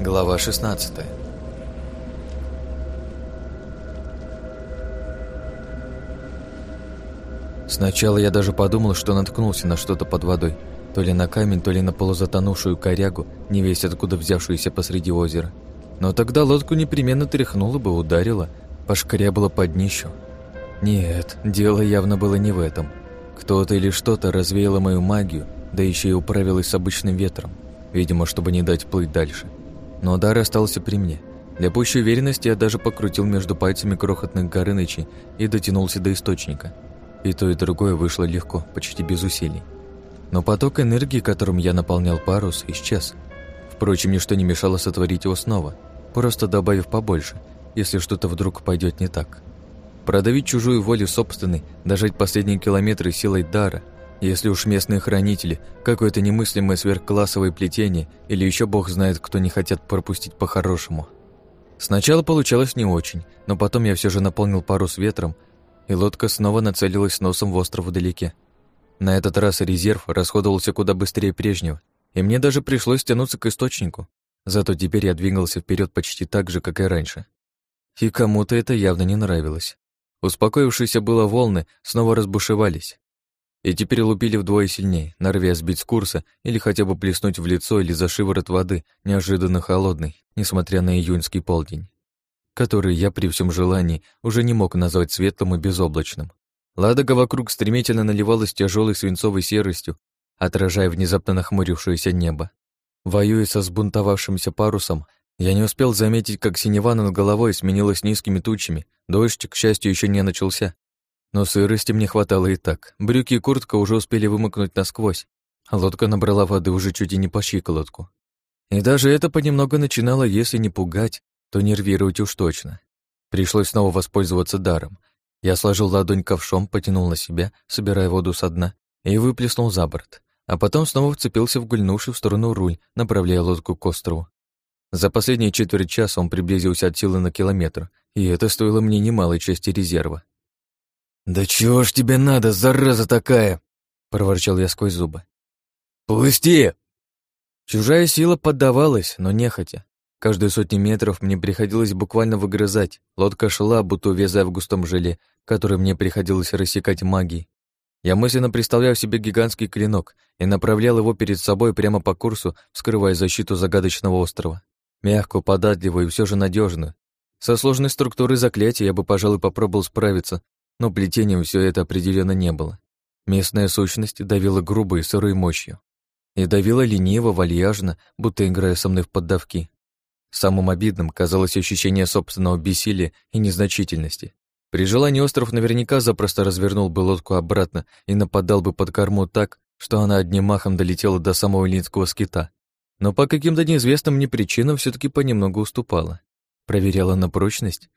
Глава 16 Сначала я даже подумал, что наткнулся на что-то под водой. То ли на камень, то ли на полузатонувшую корягу, не весь откуда взявшуюся посреди озера. Но тогда лодку непременно тряхнуло бы, ударило, пошкрябало под днищу. Нет, дело явно было не в этом. Кто-то или что-то развеяло мою магию, да еще и управилось с обычным ветром, видимо, чтобы не дать плыть дальше. Но дар остался при мне. Для пущей уверенности я даже покрутил между пальцами крохотных горынычей и дотянулся до источника – и то, и другое вышло легко, почти без усилий. Но поток энергии, которым я наполнял парус, исчез. Впрочем, ничто не мешало сотворить его снова, просто добавив побольше, если что-то вдруг пойдет не так. Продавить чужую волю собственной, дожать последние километры силой дара, если уж местные хранители, какое-то немыслимое сверхклассовое плетение или еще бог знает, кто не хотят пропустить по-хорошему. Сначала получалось не очень, но потом я все же наполнил парус ветром и лодка снова нацелилась носом в остров вдалеке. На этот раз резерв расходовался куда быстрее прежнего, и мне даже пришлось тянуться к источнику. Зато теперь я двигался вперед почти так же, как и раньше. И кому-то это явно не нравилось. Успокоившиеся было волны снова разбушевались. И теперь лупили вдвое сильнее, норовя сбить с курса или хотя бы плеснуть в лицо или за шиворот воды, неожиданно холодной, несмотря на июньский полдень который я при всем желании уже не мог назвать светлым и безоблачным. Ладога вокруг стремительно наливалась тяжелой свинцовой серостью, отражая внезапно нахмурившееся небо. Воюя со сбунтовавшимся парусом, я не успел заметить, как синева над головой сменилась низкими тучами, дождь, к счастью, еще не начался. Но сырости мне хватало и так, брюки и куртка уже успели вымокнуть насквозь, а лодка набрала воды уже чуть и не по щиколотку. И даже это понемногу начинало, если не пугать, то нервировать уж точно. Пришлось снова воспользоваться даром. Я сложил ладонь ковшом, потянул на себя, собирая воду со дна, и выплеснул за борт, а потом снова вцепился в гульнувший в сторону руль, направляя лодку к острову. За последние четверть часа он приблизился от силы на километр, и это стоило мне немалой части резерва. «Да чего ж тебе надо, зараза такая?» — проворчал я сквозь зубы. «Пусти!» Чужая сила поддавалась, но нехотя. Каждую сотни метров мне приходилось буквально выгрызать. Лодка шла, будто увязая в густом желе, который мне приходилось рассекать магией. Я мысленно представлял себе гигантский клинок и направлял его перед собой прямо по курсу, вскрывая защиту загадочного острова. Мягкую, податливую и все же надежную. Со сложной структурой заклятия я бы, пожалуй, попробовал справиться, но плетением все это определенно не было. Местная сущность давила грубой сырой мощью. И давила лениво, вальяжно, будто играя со мной в поддавки. Самым обидным казалось ощущение собственного бессилия и незначительности. При желании остров наверняка запросто развернул бы лодку обратно и нападал бы под корму так, что она одним махом долетела до самого Линского скита. Но по каким-то неизвестным мне причинам все таки понемногу уступала. Проверяла на прочность.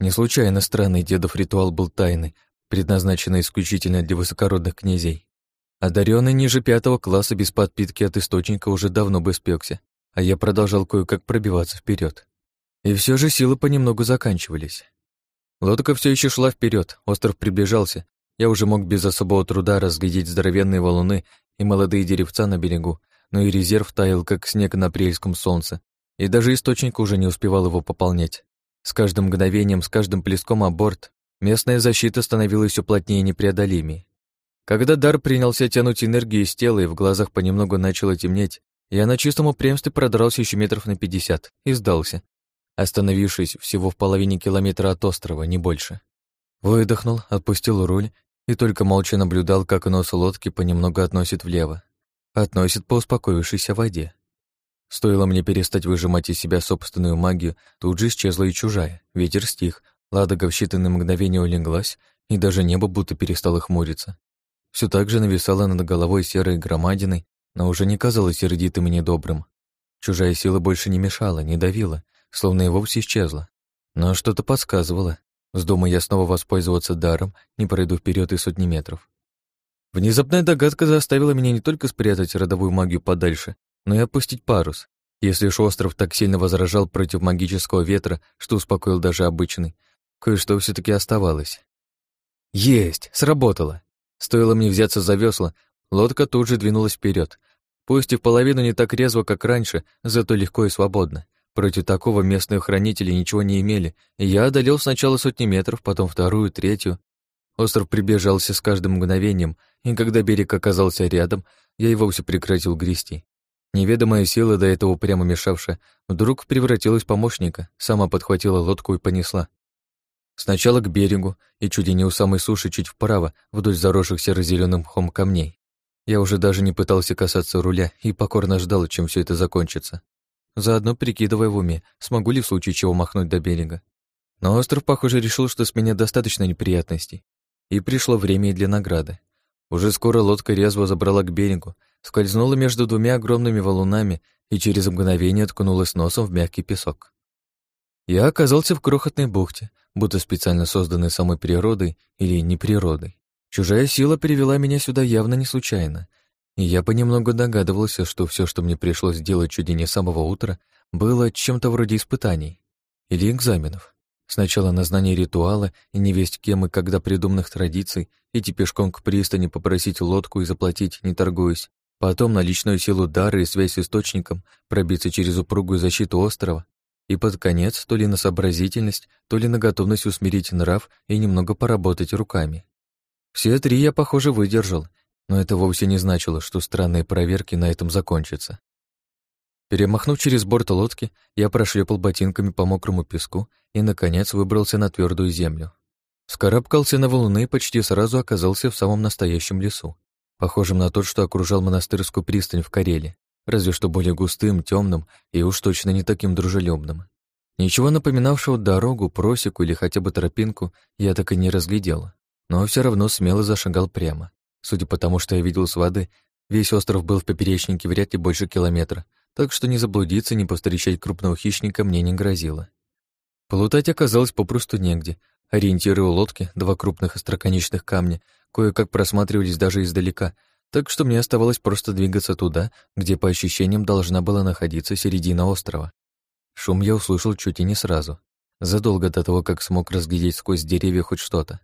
Не случайно странный дедов ритуал был тайный, предназначенный исключительно для высокородных князей. Одаренный ниже пятого класса без подпитки от источника уже давно бы спекся а я продолжал кое-как пробиваться вперед. И все же силы понемногу заканчивались. Лодка все еще шла вперед, остров приближался. Я уже мог без особого труда разглядеть здоровенные валуны и молодые деревца на берегу, но и резерв таял, как снег на апрельском солнце, и даже источник уже не успевал его пополнять. С каждым мгновением, с каждым плеском о борт местная защита становилась все плотнее и непреодолимее. Когда дар принялся тянуть энергию из тела и в глазах понемногу начало темнеть, я на чистом упрямстве продрался еще метров на пятьдесят и сдался, остановившись всего в половине километра от острова, не больше. Выдохнул, отпустил руль и только молча наблюдал, как нос лодки понемногу относит влево. Относит по успокоившейся воде. Стоило мне перестать выжимать из себя собственную магию, тут же исчезла и чужая. Ветер стих, Ладога в считанные мгновения улеглась, и даже небо будто перестало хмуриться. Все так же нависало над головой серой громадиной но уже не казалось сердитым и недобрым. Чужая сила больше не мешала, не давила, словно и вовсе исчезла. Но что-то подсказывало. Вздумая я снова воспользоваться даром, не пройду вперед и сотни метров. Внезапная догадка заставила меня не только спрятать родовую магию подальше, но и опустить парус. Если уж остров так сильно возражал против магического ветра, что успокоил даже обычный, кое-что все таки оставалось. Есть! Сработало! Стоило мне взяться за весла, Лодка тут же двинулась вперед, пусть и в половину не так резво, как раньше, зато легко и свободно. Против такого местные хранители ничего не имели, и я одолел сначала сотни метров, потом вторую, третью. Остров приближался с каждым мгновением, и когда берег оказался рядом, я и вовсе прекратил грести. Неведомая сила, до этого прямо мешавшая, вдруг превратилась в помощника, сама подхватила лодку и понесла. Сначала к берегу, и чуть не у самой суши чуть вправо, вдоль заросших серо-зелёным мхом камней. Я уже даже не пытался касаться руля и покорно ждал, чем все это закончится. Заодно прикидывая в уме, смогу ли в случае чего махнуть до берега. Но остров, похоже, решил, что с меня достаточно неприятностей. И пришло время и для награды. Уже скоро лодка резво забрала к берегу, скользнула между двумя огромными валунами и через мгновение ткнулась носом в мягкий песок. Я оказался в крохотной бухте, будто специально созданной самой природой или не природой. Чужая сила привела меня сюда явно не случайно, и я понемногу догадывался, что все, что мне пришлось делать чуть не с самого утра, было чем-то вроде испытаний или экзаменов. Сначала на знание ритуала и невесть кем и когда придуманных традиций, идти пешком к пристани, попросить лодку и заплатить, не торгуясь, потом на личную силу дара и связь с источником, пробиться через упругую защиту острова, и под конец то ли на сообразительность, то ли на готовность усмирить нрав и немного поработать руками. Все три я, похоже, выдержал, но это вовсе не значило, что странные проверки на этом закончатся. Перемахнув через борт лодки, я прошлепал ботинками по мокрому песку и, наконец, выбрался на твердую землю. Скарабкался на валуны и почти сразу оказался в самом настоящем лесу, похожем на тот, что окружал монастырскую пристань в Карелии, разве что более густым, темным и уж точно не таким дружелюбным. Ничего напоминавшего дорогу, просеку или хотя бы тропинку я так и не разглядел, но все равно смело зашагал прямо. Судя по тому, что я видел с воды, весь остров был в поперечнике вряд ли больше километра, так что не заблудиться, не повстречать крупного хищника мне не грозило. Плутать оказалось попросту негде. Ориентиры лодки, два крупных остроконечных камня, кое-как просматривались даже издалека, так что мне оставалось просто двигаться туда, где, по ощущениям, должна была находиться середина острова. Шум я услышал чуть и не сразу, задолго до того, как смог разглядеть сквозь деревья хоть что-то.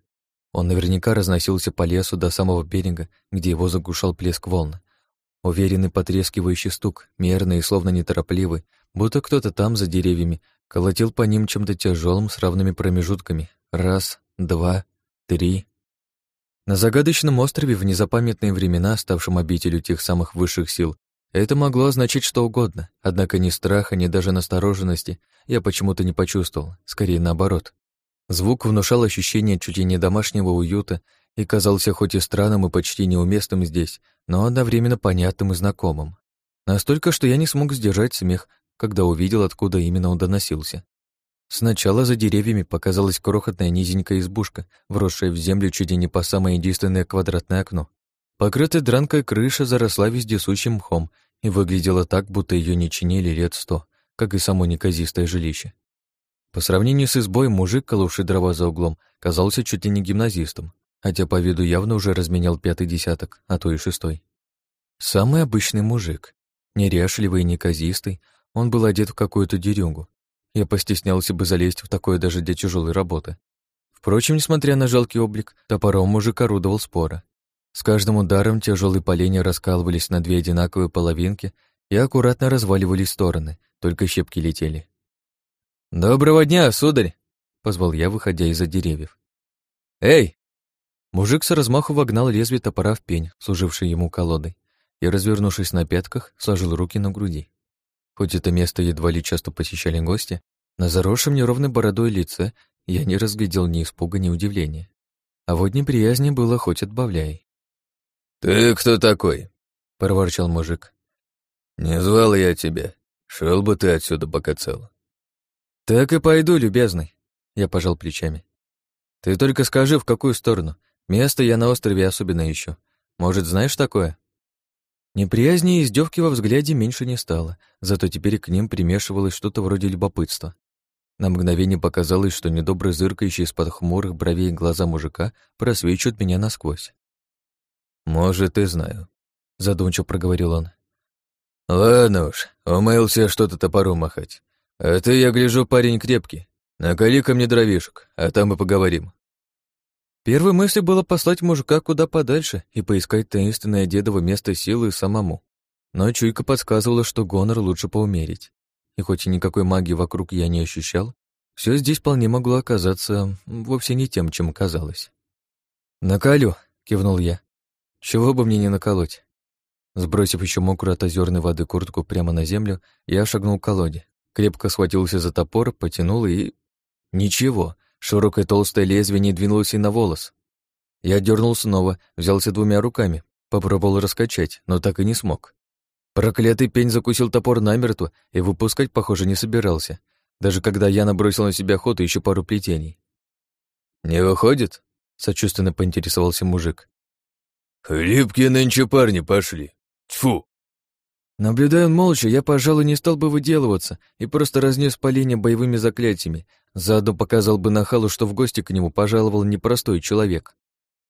Он наверняка разносился по лесу до самого берега, где его заглушал плеск волн. Уверенный потрескивающий стук, мерный и словно неторопливый, будто кто-то там, за деревьями, колотил по ним чем-то тяжелым с равными промежутками. Раз, два, три. На загадочном острове в незапамятные времена, ставшем обителю тех самых высших сил, это могло означать что угодно, однако ни страха, ни даже настороженности я почему-то не почувствовал, скорее наоборот. Звук внушал ощущение чуть ли не домашнего уюта и казался хоть и странным и почти неуместным здесь, но одновременно понятным и знакомым. Настолько, что я не смог сдержать смех, когда увидел, откуда именно он доносился. Сначала за деревьями показалась крохотная низенькая избушка, вросшая в землю чуть ли не по самое единственное квадратное окно. Покрытая дранкой крыша заросла вездесущим мхом и выглядела так, будто ее не чинили лет сто, как и само неказистое жилище. По сравнению с избой, мужик, коловший дрова за углом, казался чуть ли не гимназистом, хотя по виду явно уже разменял пятый десяток, а то и шестой. Самый обычный мужик, неряшливый и неказистый, он был одет в какую-то дерюгу. Я постеснялся бы залезть в такое даже для тяжелой работы. Впрочем, несмотря на жалкий облик, топором мужик орудовал спора. С каждым ударом тяжелые поленья раскалывались на две одинаковые половинки и аккуратно разваливались в стороны, только щепки летели. «Доброго дня, сударь!» — позвал я, выходя из-за деревьев. «Эй!» Мужик с размаху вогнал лезвие топора в пень, служивший ему колодой, и, развернувшись на пятках, сложил руки на груди. Хоть это место едва ли часто посещали гости, на заросшем неровной бородой лице я не разглядел ни испуга, ни удивления. А вот неприязни было хоть отбавляй. «Ты кто такой?» — проворчал мужик. «Не звал я тебя. Шел бы ты отсюда, пока цел». «Так и пойду, любезный», — я пожал плечами. «Ты только скажи, в какую сторону. Место я на острове особенно ищу. Может, знаешь такое?» Неприязни и издевки во взгляде меньше не стало, зато теперь к ним примешивалось что-то вроде любопытства. На мгновение показалось, что недобро зыркающие из-под хмурых бровей глаза мужика просвечивают меня насквозь. «Может, и знаю», — задумчиво проговорил он. «Ладно уж, умылся что-то топором махать. «А ты, я гляжу, парень крепкий. Накали ко мне дровишек, а там и поговорим». Первой мыслью было послать мужика куда подальше и поискать таинственное дедово место силы самому. Но чуйка подсказывала, что гонор лучше поумерить. и хоть и никакой магии вокруг я не ощущал, все здесь вполне могло оказаться вовсе не тем, чем казалось. «Накалю», — кивнул я. «Чего бы мне не наколоть?» Сбросив еще мокрую от озерной воды куртку прямо на землю, я шагнул к колоде. Крепко схватился за топор, потянул и... Ничего, широкое толстое лезвие не двинулось и на волос. Я дернул снова, взялся двумя руками, попробовал раскачать, но так и не смог. Проклятый пень закусил топор намертво и выпускать, похоже, не собирался, даже когда я набросил на себя охоту еще пару плетений. «Не выходит?» — сочувственно поинтересовался мужик. «Хлипкие нынче парни пошли. Тьфу!» Наблюдая молча, я, пожалуй, не стал бы выделываться и просто разнес полине боевыми заклятиями, заодно показал бы нахалу, что в гости к нему пожаловал непростой человек.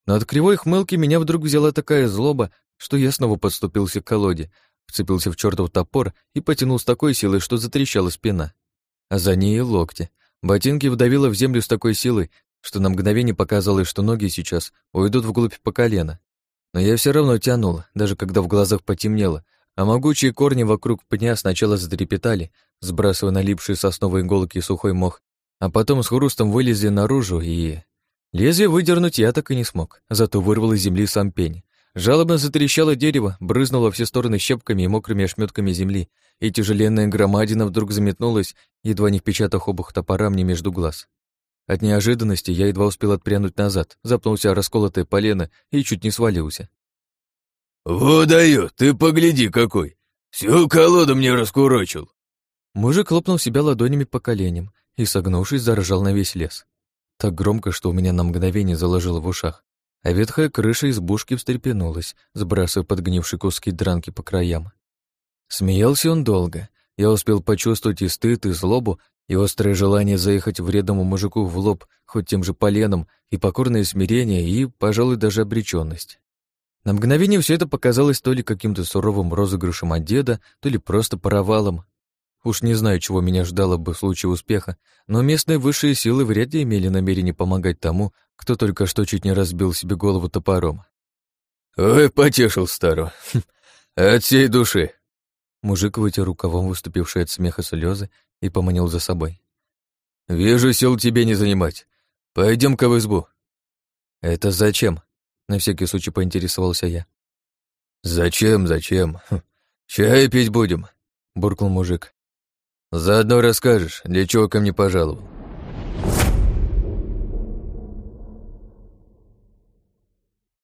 Но от кривой хмылки меня вдруг взяла такая злоба, что я снова подступился к колоде, вцепился в чертов топор и потянул с такой силой, что затрещала спина. А за ней и локти. Ботинки вдавило в землю с такой силой, что на мгновение показалось, что ноги сейчас уйдут вглубь по колено. Но я все равно тянул, даже когда в глазах потемнело, а могучие корни вокруг пня сначала затрепетали, сбрасывая налипшие сосновые иголки и сухой мох, а потом с хрустом вылезли наружу и... Лезвие выдернуть я так и не смог, зато вырвал из земли сам пень. Жалобно затрещало дерево, брызнуло все стороны щепками и мокрыми ошметками земли, и тяжеленная громадина вдруг заметнулась, едва не впечатав обух топора мне между глаз. От неожиданности я едва успел отпрянуть назад, запнулся о расколотое полено и чуть не свалился. «Во даю, ты погляди какой! Всю колоду мне раскурочил!» Мужик хлопнул себя ладонями по коленям и, согнувшись, заржал на весь лес. Так громко, что у меня на мгновение заложило в ушах, а ветхая крыша избушки встрепенулась, сбрасывая подгнившие куски дранки по краям. Смеялся он долго. Я успел почувствовать и стыд, и злобу, и острое желание заехать вредному мужику в лоб хоть тем же поленом, и покорное смирение, и, пожалуй, даже обреченность. На мгновение все это показалось то ли каким-то суровым розыгрышем от деда, то ли просто провалом. Уж не знаю, чего меня ждало бы в случае успеха, но местные высшие силы вряд ли имели намерение помогать тому, кто только что чуть не разбил себе голову топором. «Ой, потешил старого. От всей души!» Мужик вытер рукавом выступившие от смеха слезы и поманил за собой. «Вижу, сил тебе не занимать. Пойдем-ка в избу». «Это зачем?» На всякий случай поинтересовался я. «Зачем, зачем? Хм, чай пить будем», — буркнул мужик. «Заодно расскажешь, для чего ко мне пожаловал».